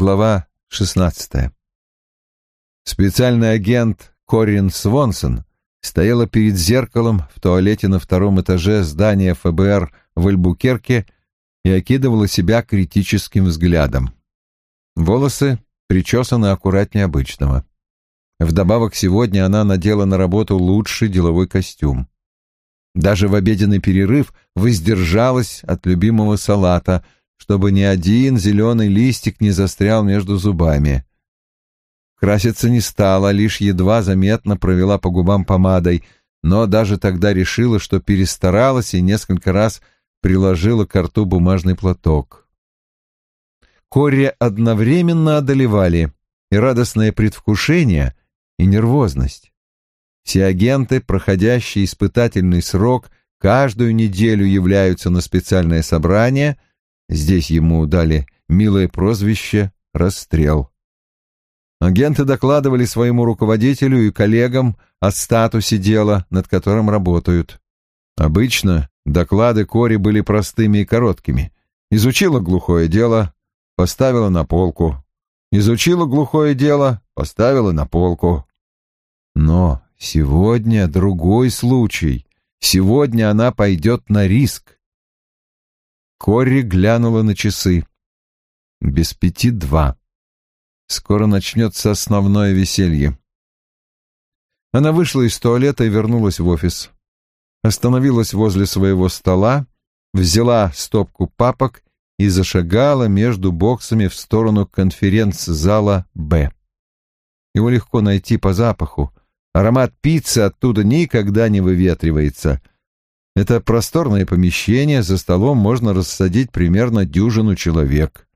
Глава 16. Специальный агент Корин Свонсон стояла перед зеркалом в туалете на втором этаже здания ФБР в Альбукерке и окидывала себя критическим взглядом. Волосы причесаны аккуратнее обычного. Вдобавок сегодня она надела на работу лучший деловой костюм. Даже в обеденный перерыв воздержалась от любимого салата — чтобы ни один зеленый листик не застрял между зубами. Краситься не стала, лишь едва заметно провела по губам помадой, но даже тогда решила, что перестаралась и несколько раз приложила к рту бумажный платок. Корри одновременно одолевали и радостное предвкушение, и нервозность. Все агенты, проходящие испытательный срок, каждую неделю являются на специальное собрание — Здесь ему дали милое прозвище «Расстрел». Агенты докладывали своему руководителю и коллегам о статусе дела, над которым работают. Обычно доклады Кори были простыми и короткими. Изучила глухое дело, поставила на полку. Изучила глухое дело, поставила на полку. Но сегодня другой случай. Сегодня она пойдет на риск. Корри глянула на часы. Без пяти два. Скоро начнется основное веселье. Она вышла из туалета и вернулась в офис. Остановилась возле своего стола, взяла стопку папок и зашагала между боксами в сторону конференц-зала «Б». Его легко найти по запаху. Аромат пиццы оттуда никогда не выветривается. Это просторное помещение, за столом можно рассадить примерно дюжину человек.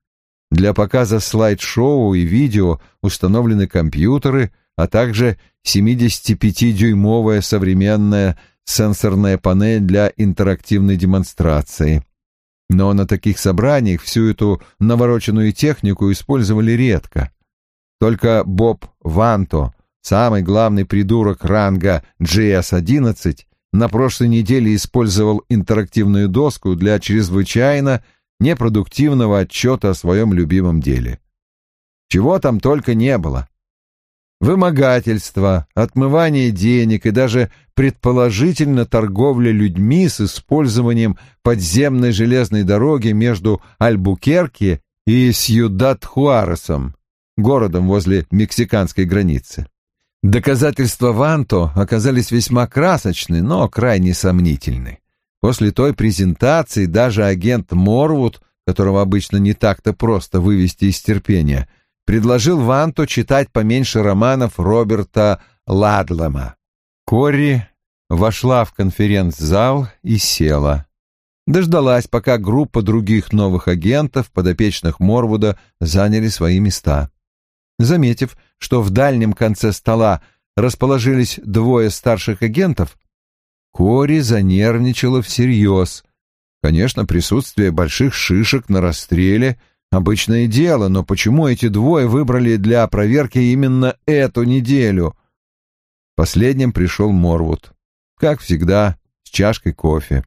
Для показа слайд-шоу и видео установлены компьютеры, а также 75-дюймовая современная сенсорная панель для интерактивной демонстрации. Но на таких собраниях всю эту навороченную технику использовали редко. Только Боб Ванто, самый главный придурок ранга GS-11, на прошлой неделе использовал интерактивную доску для чрезвычайно непродуктивного отчета о своем любимом деле. Чего там только не было. Вымогательство, отмывание денег и даже предположительно торговля людьми с использованием подземной железной дороги между Альбукерки и Сьюдад-Хуаресом, городом возле мексиканской границы. Доказательства Ванто оказались весьма красочны, но крайне сомнительны. После той презентации даже агент Морвуд, которого обычно не так-то просто вывести из терпения, предложил Ванто читать поменьше романов Роберта Ладлема. Корри вошла в конференц-зал и села. Дождалась, пока группа других новых агентов, подопечных Морвуда, заняли свои места. Заметив, что в дальнем конце стола расположились двое старших агентов, Кори занервничала всерьез. Конечно, присутствие больших шишек на расстреле — обычное дело, но почему эти двое выбрали для проверки именно эту неделю? Последним пришел Морвуд. Как всегда, с чашкой кофе.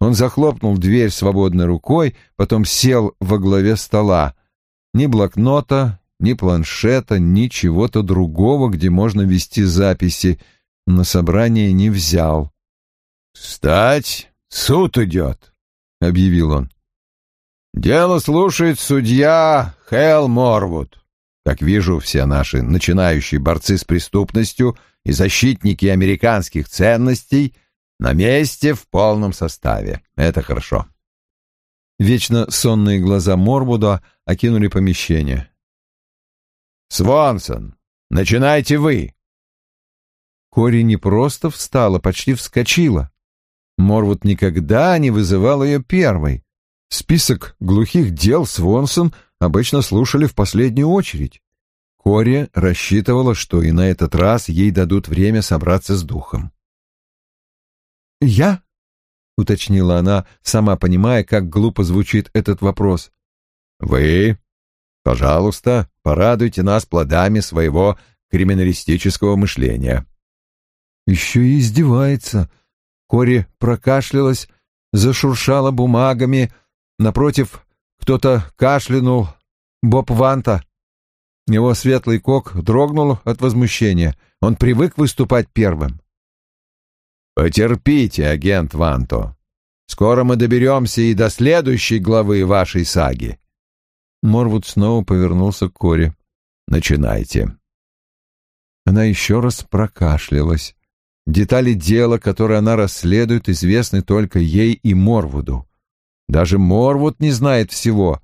Он захлопнул дверь свободной рукой, потом сел во главе стола. Ни блокнота, ни планшета, ни чего-то другого, где можно вести записи, на собрание не взял. «Встать! Суд идет!» — объявил он. «Дело слушает судья Хэл Морвуд. Как вижу, все наши начинающие борцы с преступностью и защитники американских ценностей на месте в полном составе. Это хорошо». Вечно сонные глаза Морвуда окинули помещение. Свонсон, начинайте вы. Кори не просто встала, почти вскочила. Морвуд никогда не вызывал ее первой. Список глухих дел Свонсон обычно слушали в последнюю очередь. Кори рассчитывала, что и на этот раз ей дадут время собраться с духом. «Я?» — уточнила она, сама понимая, как глупо звучит этот вопрос. «Вы?» Пожалуйста, порадуйте нас плодами своего криминалистического мышления. Еще и издевается. Кори прокашлялась, зашуршала бумагами. Напротив, кто-то кашлянул. Боб Ванта. Его светлый кок дрогнул от возмущения. Он привык выступать первым. «Потерпите, агент Ванто. Скоро мы доберемся и до следующей главы вашей саги». Морвуд снова повернулся к Коре. «Начинайте». Она еще раз прокашлялась. Детали дела, которые она расследует, известны только ей и Морвуду. Даже Морвуд не знает всего.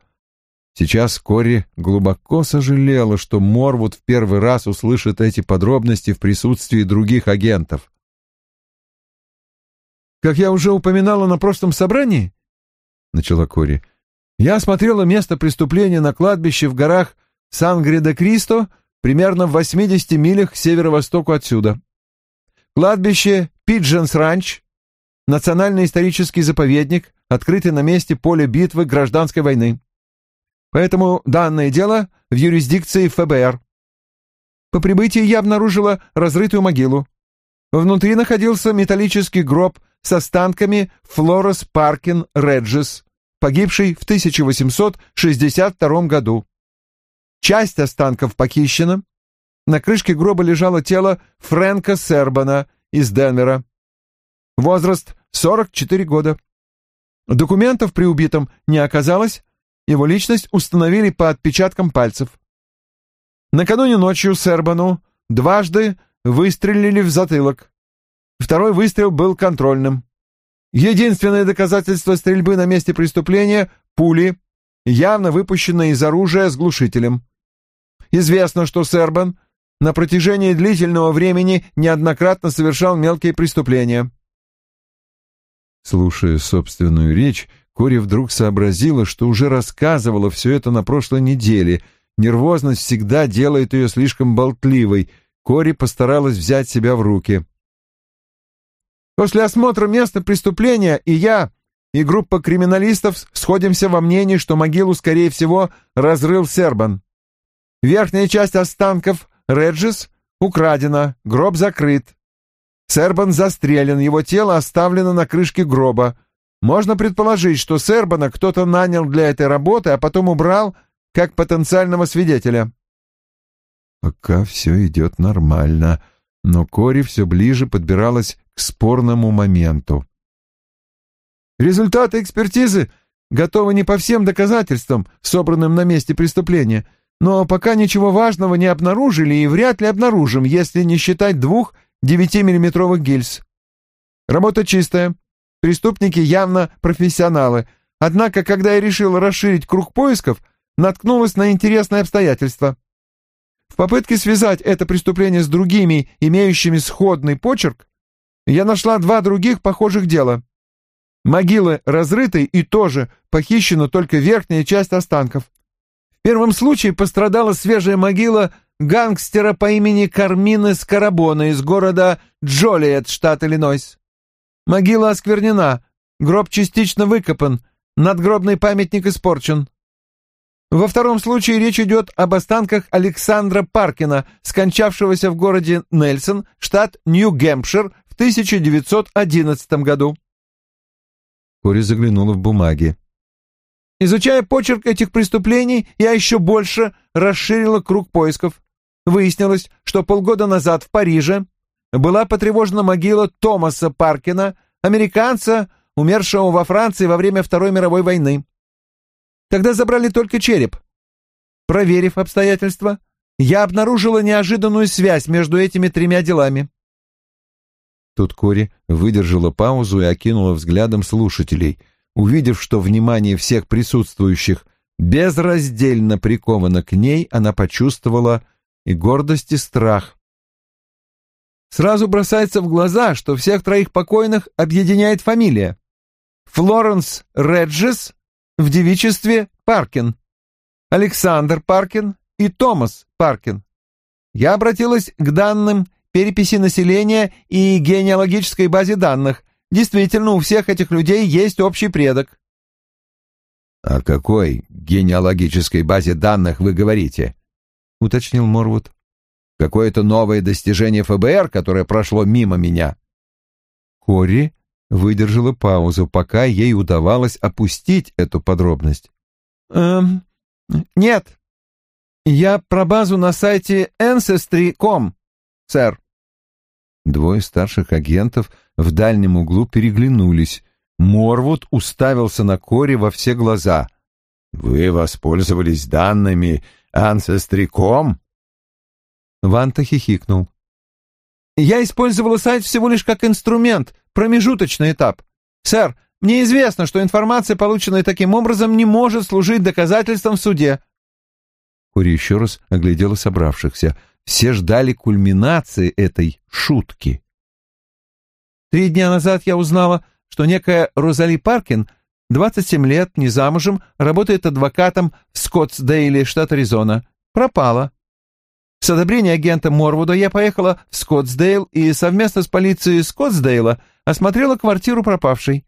Сейчас Кори глубоко сожалела, что Морвуд в первый раз услышит эти подробности в присутствии других агентов. «Как я уже упоминала на прошлом собрании», — начала Кори, — «я осмотрела место преступления на кладбище в горах Сан-Гредо-Кристо примерно в 80 милях к северо-востоку отсюда. Кладбище Пидженс Ранч, национальный исторический заповедник, открытый на месте поля битвы гражданской войны. Поэтому данное дело в юрисдикции ФБР. По прибытии я обнаружила разрытую могилу. Внутри находился металлический гроб с останками Флорес Паркин Реджес, погибший в 1862 году. Часть останков похищена. На крышке гроба лежало тело Фрэнка Сербана из Денвера. Возраст 44 года. Документов при убитом не оказалось, его личность установили по отпечаткам пальцев. Накануне ночью Сербану дважды выстрелили в затылок. Второй выстрел был контрольным. Единственное доказательство стрельбы на месте преступления — пули, явно выпущенные из оружия с глушителем. Известно, что Сербан на протяжении длительного времени неоднократно совершал мелкие преступления. Слушая собственную речь, Кори вдруг сообразила, что уже рассказывала все это на прошлой неделе. Нервозность всегда делает ее слишком болтливой. Кори постаралась взять себя в руки. «После осмотра места преступления и я, и группа криминалистов сходимся во мнении, что могилу, скорее всего, разрыл Сербан. Верхняя часть останков Реджис украдена, гроб закрыт. Сербан застрелен, его тело оставлено на крышке гроба. Можно предположить, что Сербана кто-то нанял для этой работы, а потом убрал как потенциального свидетеля. Пока все идет нормально, но Кори все ближе подбиралась к спорному моменту. Результаты экспертизы готовы не по всем доказательствам, собранным на месте преступления, но пока ничего важного не обнаружили и вряд ли обнаружим, если не считать двух 9-миллиметровых гильз. Работа чистая. Преступники явно профессионалы. Однако, когда я решил расширить круг поисков, наткнулась на интересное обстоятельство. В попытке связать это преступление с другими, имеющими сходный почерк, я нашла два других похожих дела. Могилы разрыты и тоже похищена только верхняя часть останков. В первом случае пострадала свежая могила гангстера по имени Кармины Скарабона из города Джолиет, штат Иллинойс. Могила осквернена, гроб частично выкопан, надгробный памятник испорчен. Во втором случае речь идет об останках Александра Паркина, скончавшегося в городе Нельсон, штат Нью-Гэмпшир, в 1911 году. Кори заглянула в бумаги. Изучая почерк этих преступлений, я еще больше расширила круг поисков. Выяснилось, что полгода назад в Париже была потревожена могила Томаса Паркина, американца, умершего во Франции во время Второй мировой войны. Тогда забрали только череп. Проверив обстоятельства, я обнаружила неожиданную связь между этими тремя делами. Тут Кори выдержала паузу и окинула взглядом слушателей — Увидев, что внимание всех присутствующих безраздельно приковано к ней, она почувствовала и гордость, и страх. Сразу бросается в глаза, что всех троих покойных объединяет фамилия. Флоренс Реджес в девичестве Паркин, Александр Паркин и Томас Паркин. Я обратилась к данным переписи населения и генеалогической базе данных, Действительно, у всех этих людей есть общий предок. «О какой генеалогической базе данных вы говорите?» — уточнил Морвуд. «Какое-то новое достижение ФБР, которое прошло мимо меня?» Кори выдержала паузу, пока ей удавалось опустить эту подробность. «Эм, нет, Я про базу на сайте Ancestry.com, сэр. Двое старших агентов в дальнем углу переглянулись. Морвуд уставился на Кори во все глаза. «Вы воспользовались данными Ancestry.com?» Ванта хихикнул. «Я использовала сайт всего лишь как инструмент, промежуточный этап. Сэр, мне известно, что информация, полученная таким образом, не может служить доказательством в суде». Кори еще раз оглядела собравшихся. Все ждали кульминации этой шутки. Три дня назад я узнала, что некая Розали Паркин, 27 лет, не замужем, работает адвокатом в Скоттсдейле, штат Аризона. Пропала. С одобрения агента Морвуда я поехала в Скоттсдейл и совместно с полицией Скоттсдейла осмотрела квартиру пропавшей.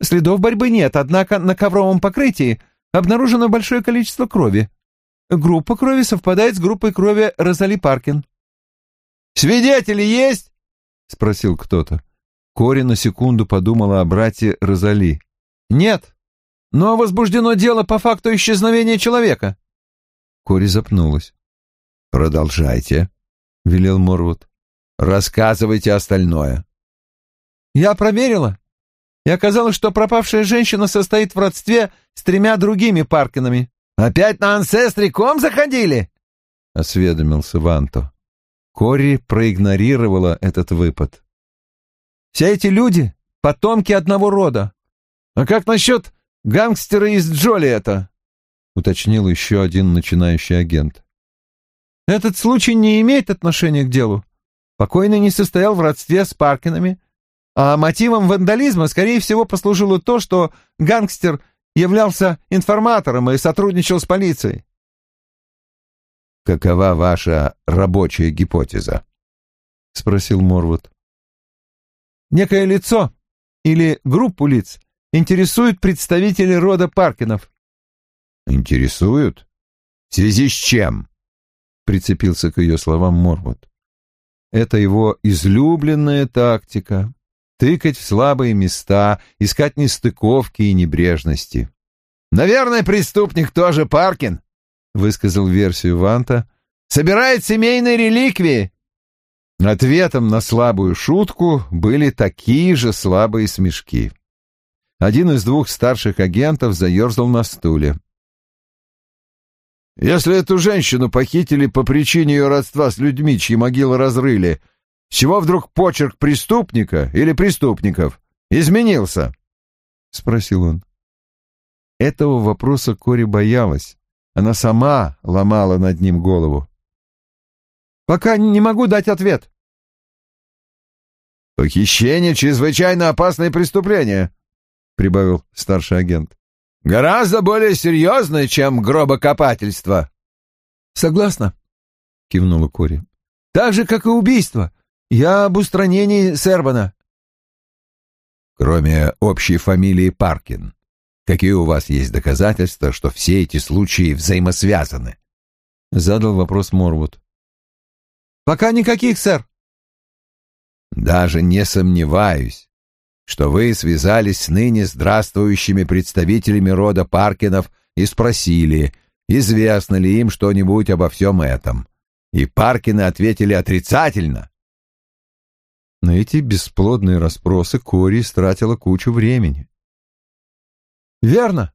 Следов борьбы нет, однако на ковровом покрытии обнаружено большое количество крови. Группа крови совпадает с группой крови Розали Паркин. «Свидетели есть?» — спросил кто-то. Кори на секунду подумала о брате Розали. «Нет, но возбуждено дело по факту исчезновения человека». Кори запнулась. «Продолжайте», — велел Морвуд. «Рассказывайте остальное». «Я проверила, и оказалось, что пропавшая женщина состоит в родстве с тремя другими Паркинами». «Опять на Ансестриком заходили?» — осведомился Ванто. Кори проигнорировала этот выпад. Все эти люди — потомки одного рода. А как насчет гангстера из Джолиэта? — уточнил еще один начинающий агент. Этот случай не имеет отношения к делу. Покойный не состоял в родстве с Паркинами, а мотивом вандализма, скорее всего, послужило то, что гангстер являлся информатором и сотрудничал с полицией. «Какова ваша рабочая гипотеза?» — спросил Морвуд некое лицо или группу лиц интересуют представители рода Паркинов. Интересуют? В связи с чем? Прицепился к ее словам Морвуд. Это его излюбленная тактика — тыкать в слабые места, искать нестыковки и небрежности. «Наверное, преступник тоже Паркин», — высказал версию Ванта. «Собирает семейные реликвии Ответом на слабую шутку были такие же слабые смешки. Один из двух старших агентов заерзал на стуле. «Если эту женщину похитили по причине ее родства с людьми, чьи могилы разрыли, чего вдруг почерк преступника или преступников изменился?» — спросил он. Этого вопроса Кори боялась. Она сама ломала над ним голову. Пока не могу дать ответ. Похищение — чрезвычайно опасное преступление, — прибавил старший агент. Гораздо более серьезное, чем гробокопательство. Согласна, — кивнула Кори. Так же, как и убийство. Я об устранении Сербана. Кроме общей фамилии Паркин, какие у вас есть доказательства, что все эти случаи взаимосвязаны? Задал вопрос Морвуд. Пока никаких, сэр. Даже не сомневаюсь, что вы связались с ныне здравствующими представителями рода Паркинов и спросили, известно ли им что-нибудь обо всем этом. И Паркины ответили отрицательно. На эти бесплодные расспросы Кори стратила кучу времени. «Верно».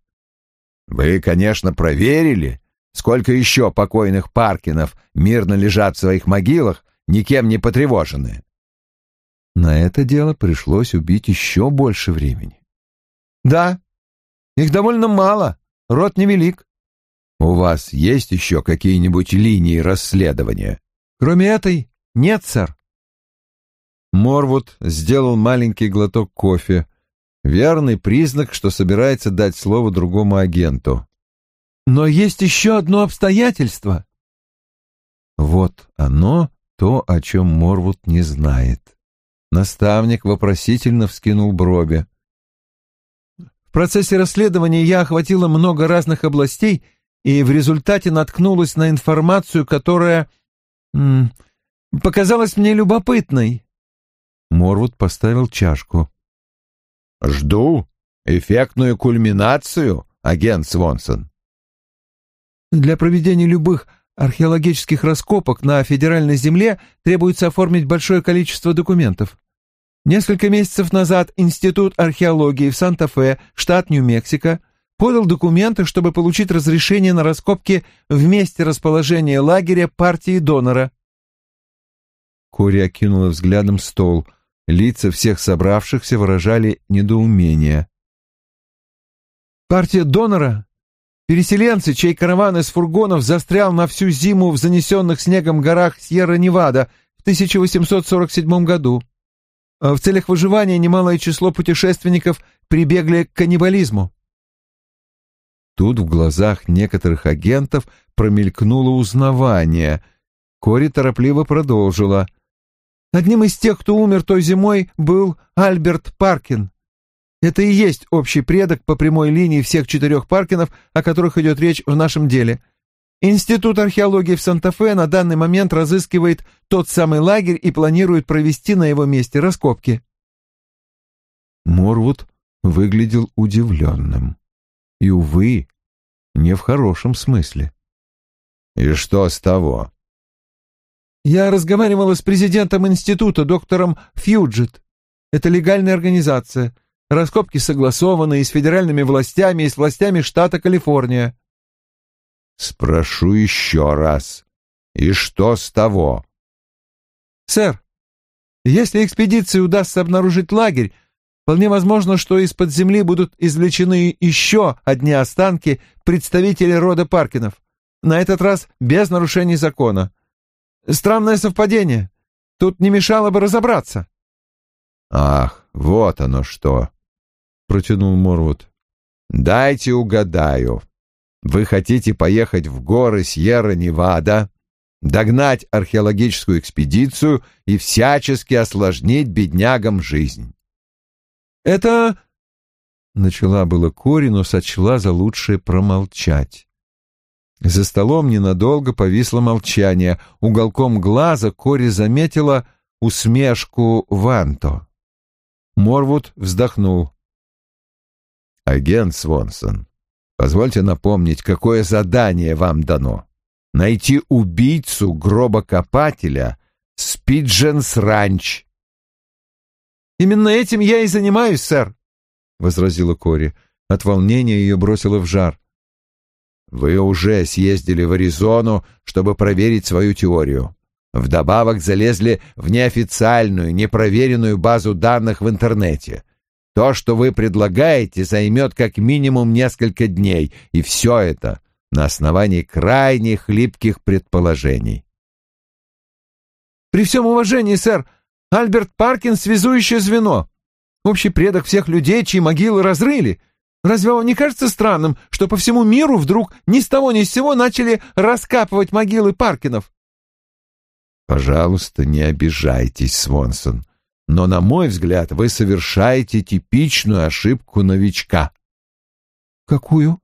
«Вы, конечно, проверили, Сколько еще покойных Паркинов мирно лежат в своих могилах, никем не потревоженные? На это дело пришлось убить еще больше времени. Да, их довольно мало, род невелик. У вас есть еще какие-нибудь линии расследования? Кроме этой, нет, сэр. Морвуд сделал маленький глоток кофе. Верный признак, что собирается дать слово другому агенту. Но есть еще одно обстоятельство. Вот оно, то, о чем Морвуд не знает. Наставник вопросительно вскинул брови. В процессе расследования я охватила много разных областей и в результате наткнулась на информацию, которая м, показалась мне любопытной. Морвуд поставил чашку. «Жду эффектную кульминацию, агент Свонсон». Для проведения любых археологических раскопок на федеральной земле требуется оформить большое количество документов. Несколько месяцев назад Институт археологии в Санта-Фе, штат Нью-Мексико, подал документы, чтобы получить разрешение на раскопки в месте расположения лагеря партии донора. Кори окинула взглядом стол. Лица всех собравшихся выражали недоумение. «Партия донора Переселенцы, чей караван из фургонов застрял на всю зиму в занесенных снегом горах Сьерра-Невада в 1847 году. А в целях выживания немалое число путешественников прибегли к каннибализму. Тут в глазах некоторых агентов промелькнуло узнавание. Кори торопливо продолжила. Одним из тех, кто умер той зимой, был Альберт Паркин. Это и есть общий предок по прямой линии всех четырех Паркинов, о которых идет речь в нашем деле. Институт археологии в Санта-Фе на данный момент разыскивает тот самый лагерь и планирует провести на его месте раскопки. Морвуд выглядел удивленным. И, увы, не в хорошем смысле. «И что с того?» «Я разговаривала с президентом института, доктором Фьюджет. Это легальная организация». Раскопки согласованы и с федеральными властями, и с властями штата Калифорния. Спрошу еще раз. И что с того? Сэр, если экспедиции удастся обнаружить лагерь, вполне возможно, что из-под земли будут извлечены еще одни останки представителей рода Паркинов. На этот раз без нарушений закона. Странное совпадение. Тут не мешало бы разобраться. Ах, вот оно что протянул Морвуд. «Дайте угадаю. Вы хотите поехать в горы Сьерра-Невада, догнать археологическую экспедицию и всячески осложнить беднягам жизнь?» «Это...» — начала было Кори, но сочла за лучшее промолчать. За столом ненадолго повисло молчание. Уголком глаза Кори заметила усмешку Ванто. Морвуд вздохнул. Агент Свонсон, позвольте напомнить, какое задание вам дано. Найти убийцу гробокопателя Спидженс Ранч. Именно этим я и занимаюсь, сэр, — возразила Кори. От волнения ее бросило в жар. Вы уже съездили в Аризону, чтобы проверить свою теорию. Вдобавок залезли в неофициальную, непроверенную базу данных в интернете. То, что вы предлагаете, займет как минимум несколько дней, и все это на основании крайне хлипких предположений. При всем уважении, сэр, Альберт Паркин — связующее звено. Общий предок всех людей, чьи могилы разрыли. Разве вам не кажется странным, что по всему миру вдруг ни с того ни с сего начали раскапывать могилы Паркинов? Пожалуйста, не обижайтесь, Свонсон но, на мой взгляд, вы совершаете типичную ошибку новичка. Какую?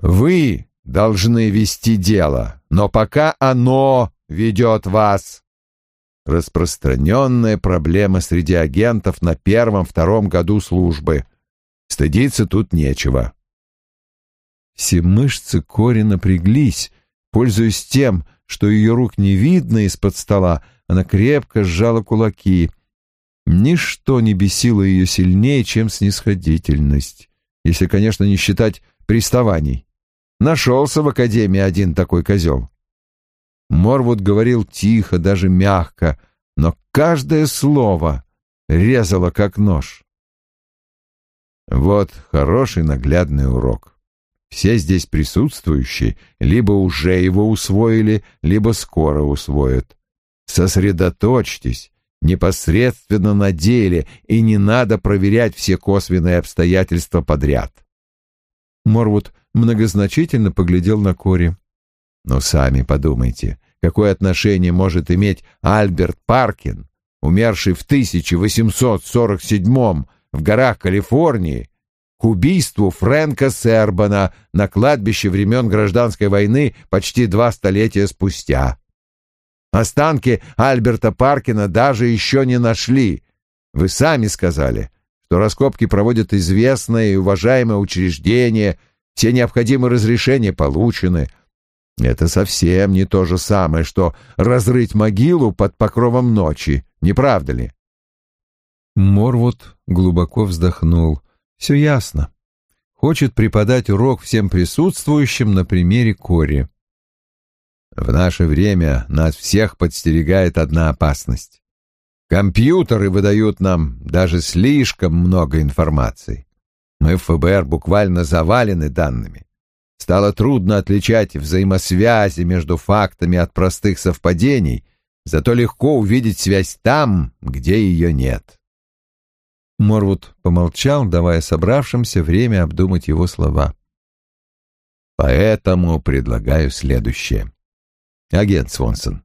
Вы должны вести дело, но пока оно ведет вас. Распространенная проблема среди агентов на первом-втором году службы. Стыдиться тут нечего. Все мышцы Кори напряглись, пользуясь тем, что ее рук не видно из-под стола, она крепко сжала кулаки. Ничто не бесило ее сильнее, чем снисходительность, если, конечно, не считать приставаний. Нашелся в академии один такой козел. Морвуд говорил тихо, даже мягко, но каждое слово резало как нож. Вот хороший наглядный урок. Все здесь присутствующие либо уже его усвоили, либо скоро усвоят. Сосредоточьтесь непосредственно на деле, и не надо проверять все косвенные обстоятельства подряд. Морвуд многозначительно поглядел на Кори. Но сами подумайте, какое отношение может иметь Альберт Паркин, умерший в 1847 в горах Калифорнии, к убийству Фрэнка Сербана на кладбище времен Гражданской войны почти два столетия спустя. Останки Альберта Паркина даже еще не нашли. Вы сами сказали, что раскопки проводят известное и уважаемое учреждение, все необходимые разрешения получены. Это совсем не то же самое, что разрыть могилу под покровом ночи, не правда ли? Морвуд глубоко вздохнул. Все ясно. Хочет преподать урок всем присутствующим на примере Кори. В наше время нас всех подстерегает одна опасность. Компьютеры выдают нам даже слишком много информации. Мы в ФБР буквально завалены данными. Стало трудно отличать взаимосвязи между фактами от простых совпадений, зато легко увидеть связь там, где ее нет. Морвуд помолчал, давая собравшимся время обдумать его слова. Поэтому предлагаю следующее. Агент Свонсон,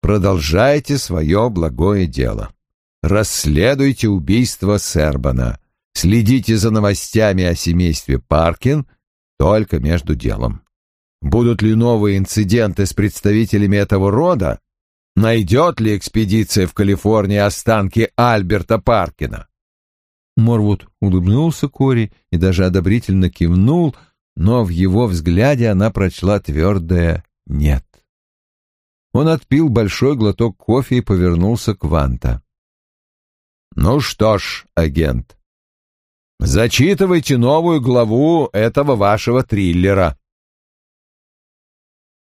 продолжайте свое благое дело. Расследуйте убийство Сербана. Следите за новостями о семействе Паркин только между делом. Будут ли новые инциденты с представителями этого рода? Найдет ли экспедиция в Калифорнии останки Альберта Паркина? Морвуд улыбнулся Кори и даже одобрительно кивнул, но в его взгляде она прочла твердое «нет». Он отпил большой глоток кофе и повернулся к Ванта. «Ну что ж, агент, зачитывайте новую главу этого вашего триллера».